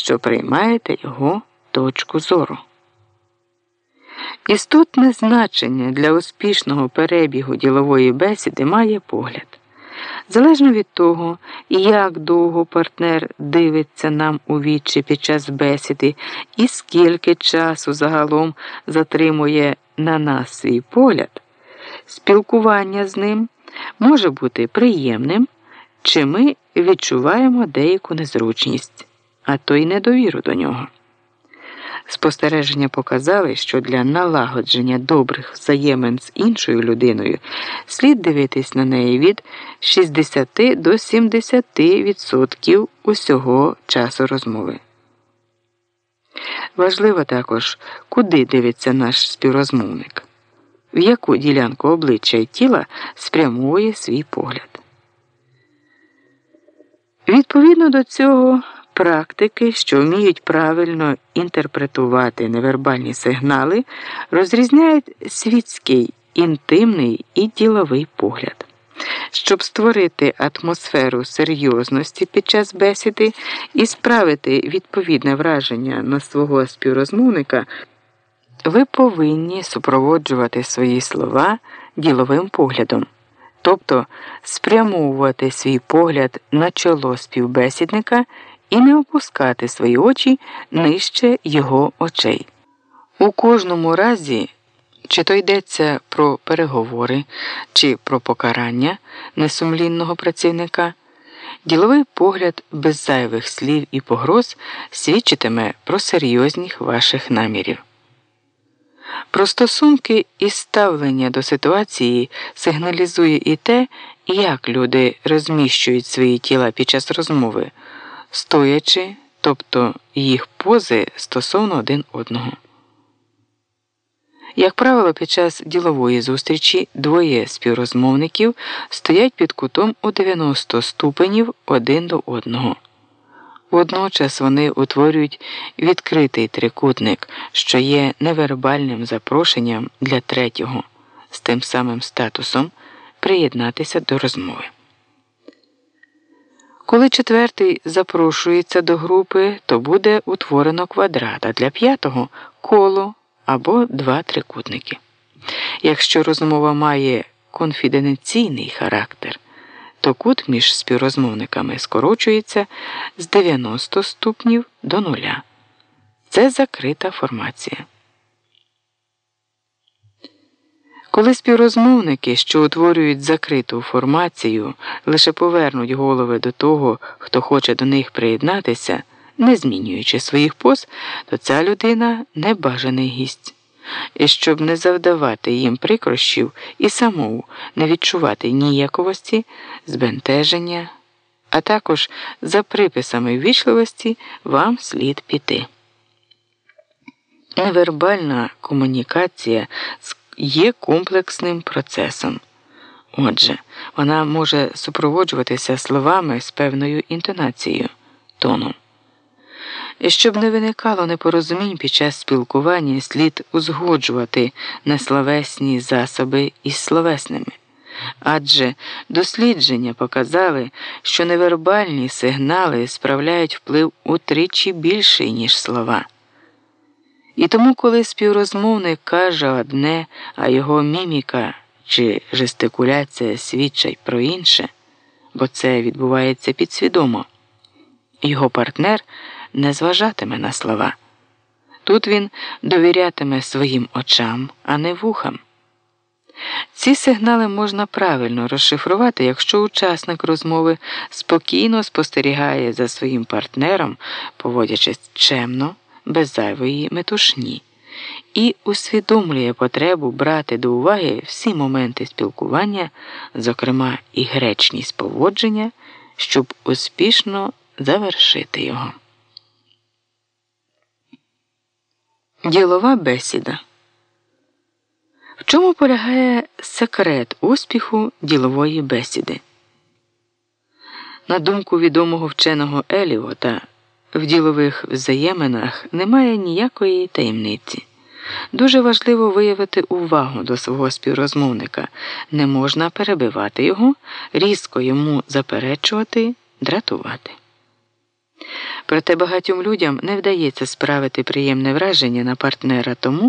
що приймаєте його точку зору. Істотне значення для успішного перебігу ділової бесіди має погляд. Залежно від того, як довго партнер дивиться нам у вічі під час бесіди і скільки часу загалом затримує на нас свій погляд, спілкування з ним може бути приємним, чи ми відчуваємо деяку незручність, а то й недовіру до нього. Спостереження показали, що для налагодження добрих взаємин з іншою людиною слід дивитись на неї від 60 до 70% усього часу розмови. Важливо також, куди дивиться наш співрозмовник, в яку ділянку обличчя і тіла спрямує свій погляд. Відповідно до цього. Практики, що вміють правильно інтерпретувати невербальні сигнали, розрізняють світський, інтимний і діловий погляд. Щоб створити атмосферу серйозності під час бесіди і справити відповідне враження на свого співрозмовника, ви повинні супроводжувати свої слова діловим поглядом, тобто спрямовувати свій погляд на чоло співбесідника і не опускати свої очі нижче його очей. У кожному разі, чи то йдеться про переговори, чи про покарання несумлінного працівника, діловий погляд без зайвих слів і погроз свідчитиме про серйозність ваших намірів. Про стосунки і ставлення до ситуації сигналізує і те, як люди розміщують свої тіла під час розмови стоячи, тобто їх пози стосовно один одного. Як правило, під час ділової зустрічі двоє співрозмовників стоять під кутом у 90 ступенів один до одного. Водночас вони утворюють відкритий трикутник, що є невербальним запрошенням для третього, з тим самим статусом приєднатися до розмови. Коли четвертий запрошується до групи, то буде утворено квадрат, а для п'ятого коло або два трикутники. Якщо розмова має конфіденційний характер, то кут між співрозмовниками скорочується з 90 ступнів до нуля. Це закрита формація. Коли співрозмовники, що утворюють закриту формацію, лише повернуть голови до того, хто хоче до них приєднатися, не змінюючи своїх поз, то ця людина небажаний гість. І щоб не завдавати їм прикрощів і самому не відчувати ніяковості, збентеження, а також за приписами ввічливості вам слід піти. Невербальна комунікація з є комплексним процесом. Отже, вона може супроводжуватися словами з певною інтонацією, тоном. Щоб не виникало непорозумінь під час спілкування, слід узгоджувати несловесні засоби із словесними. Адже дослідження показали, що невербальні сигнали справляють вплив утричі більший, ніж слова. І тому, коли співрозмовник каже одне, а його міміка чи жестикуляція свідчать про інше, бо це відбувається підсвідомо, його партнер не зважатиме на слова. Тут він довірятиме своїм очам, а не вухам. Ці сигнали можна правильно розшифрувати, якщо учасник розмови спокійно спостерігає за своїм партнером, поводячись чемно без зайвої метушні і усвідомлює потребу брати до уваги всі моменти спілкування, зокрема і гречність поводження, щоб успішно завершити його. Ділова бесіда. В чому полягає секрет успіху ділової бесіди? На думку відомого вченого Еліота, в ділових взаєминах немає ніякої таємниці. Дуже важливо виявити увагу до свого співрозмовника, не можна перебивати його, різко йому заперечувати, дратувати. Проте багатьом людям не вдається справити приємне враження на партнера тому,